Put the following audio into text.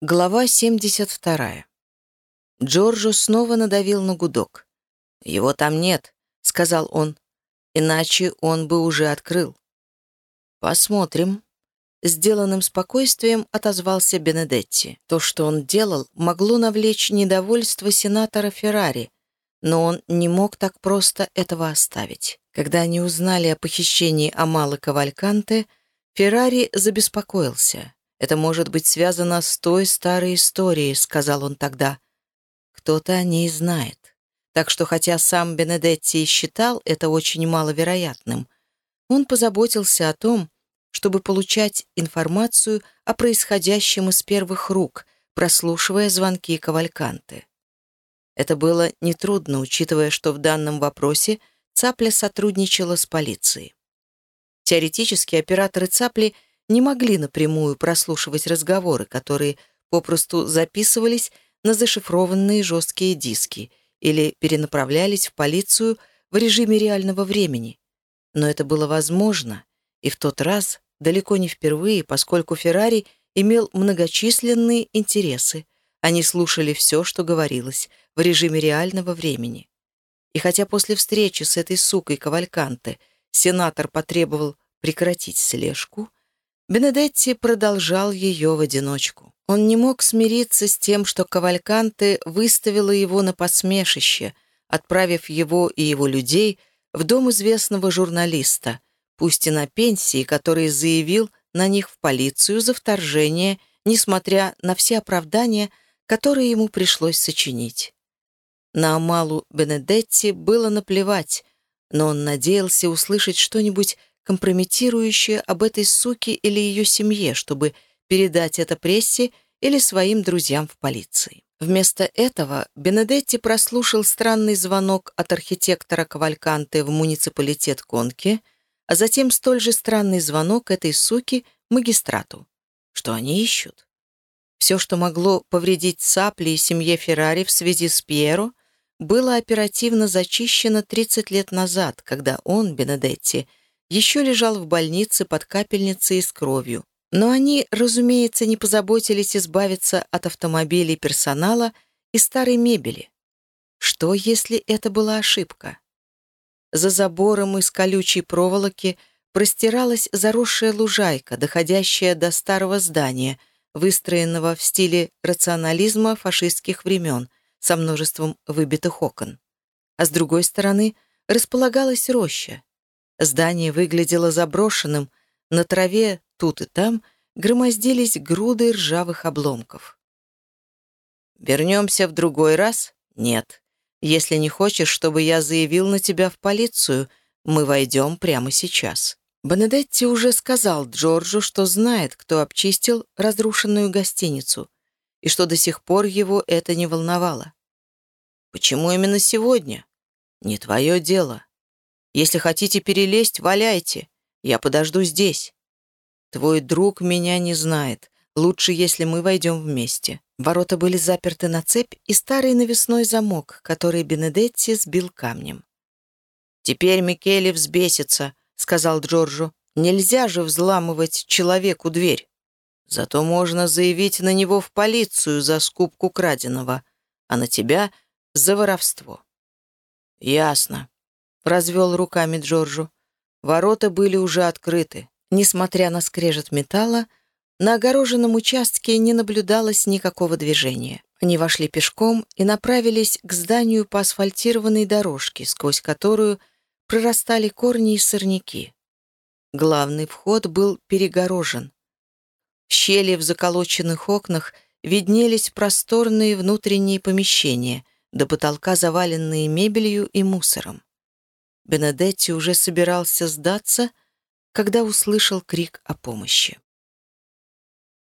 Глава 72. Джорджо снова надавил на гудок. «Его там нет», — сказал он, — «иначе он бы уже открыл». «Посмотрим». Сделанным спокойствием отозвался Бенедетти. То, что он делал, могло навлечь недовольство сенатора Феррари, но он не мог так просто этого оставить. Когда они узнали о похищении Амалы Кавальканте, Феррари забеспокоился — это может быть связано с той старой историей», — сказал он тогда. «Кто-то о ней знает. Так что, хотя сам Бенедетти считал это очень маловероятным, он позаботился о том, чтобы получать информацию о происходящем из первых рук, прослушивая звонки Кавальканты. Это было нетрудно, учитывая, что в данном вопросе Цапля сотрудничала с полицией. Теоретически операторы Цапли — не могли напрямую прослушивать разговоры, которые попросту записывались на зашифрованные жесткие диски или перенаправлялись в полицию в режиме реального времени. Но это было возможно, и в тот раз далеко не впервые, поскольку Феррари имел многочисленные интересы. Они слушали все, что говорилось, в режиме реального времени. И хотя после встречи с этой сукой Кавальканте сенатор потребовал прекратить слежку, Бенедетти продолжал ее в одиночку. Он не мог смириться с тем, что Кавальканте выставила его на посмешище, отправив его и его людей в дом известного журналиста, пусть и на пенсии, который заявил на них в полицию за вторжение, несмотря на все оправдания, которые ему пришлось сочинить. На Амалу Бенедетти было наплевать, но он надеялся услышать что-нибудь компрометирующее об этой суке или ее семье, чтобы передать это прессе или своим друзьям в полиции. Вместо этого Бенедетти прослушал странный звонок от архитектора Кавальканте в муниципалитет Конки, а затем столь же странный звонок этой суки магистрату. Что они ищут? Все, что могло повредить Сапли и семье Феррари в связи с Пьеро, было оперативно зачищено 30 лет назад, когда он, Бенедетти, еще лежал в больнице под капельницей с кровью. Но они, разумеется, не позаботились избавиться от автомобилей персонала и старой мебели. Что, если это была ошибка? За забором из колючей проволоки простиралась заросшая лужайка, доходящая до старого здания, выстроенного в стиле рационализма фашистских времен, со множеством выбитых окон. А с другой стороны располагалась роща, Здание выглядело заброшенным, на траве тут и там громоздились груды ржавых обломков. «Вернемся в другой раз? Нет. Если не хочешь, чтобы я заявил на тебя в полицию, мы войдем прямо сейчас». Бенедетти уже сказал Джорджу, что знает, кто обчистил разрушенную гостиницу, и что до сих пор его это не волновало. «Почему именно сегодня?» «Не твое дело. Если хотите перелезть, валяйте. Я подожду здесь. Твой друг меня не знает. Лучше, если мы войдем вместе». Ворота были заперты на цепь и старый навесной замок, который Бенедетти сбил камнем. «Теперь Микеле взбесится», — сказал Джорджу. «Нельзя же взламывать человеку дверь. Зато можно заявить на него в полицию за скупку краденого, а на тебя — за воровство». «Ясно», развел руками Джорджу. Ворота были уже открыты. Несмотря на скрежет металла, на огороженном участке не наблюдалось никакого движения. Они вошли пешком и направились к зданию по асфальтированной дорожке, сквозь которую прорастали корни и сорняки. Главный вход был перегорожен. Щели в заколоченных окнах виднелись просторные внутренние помещения, до потолка заваленные мебелью и мусором. Бенедетти уже собирался сдаться, когда услышал крик о помощи.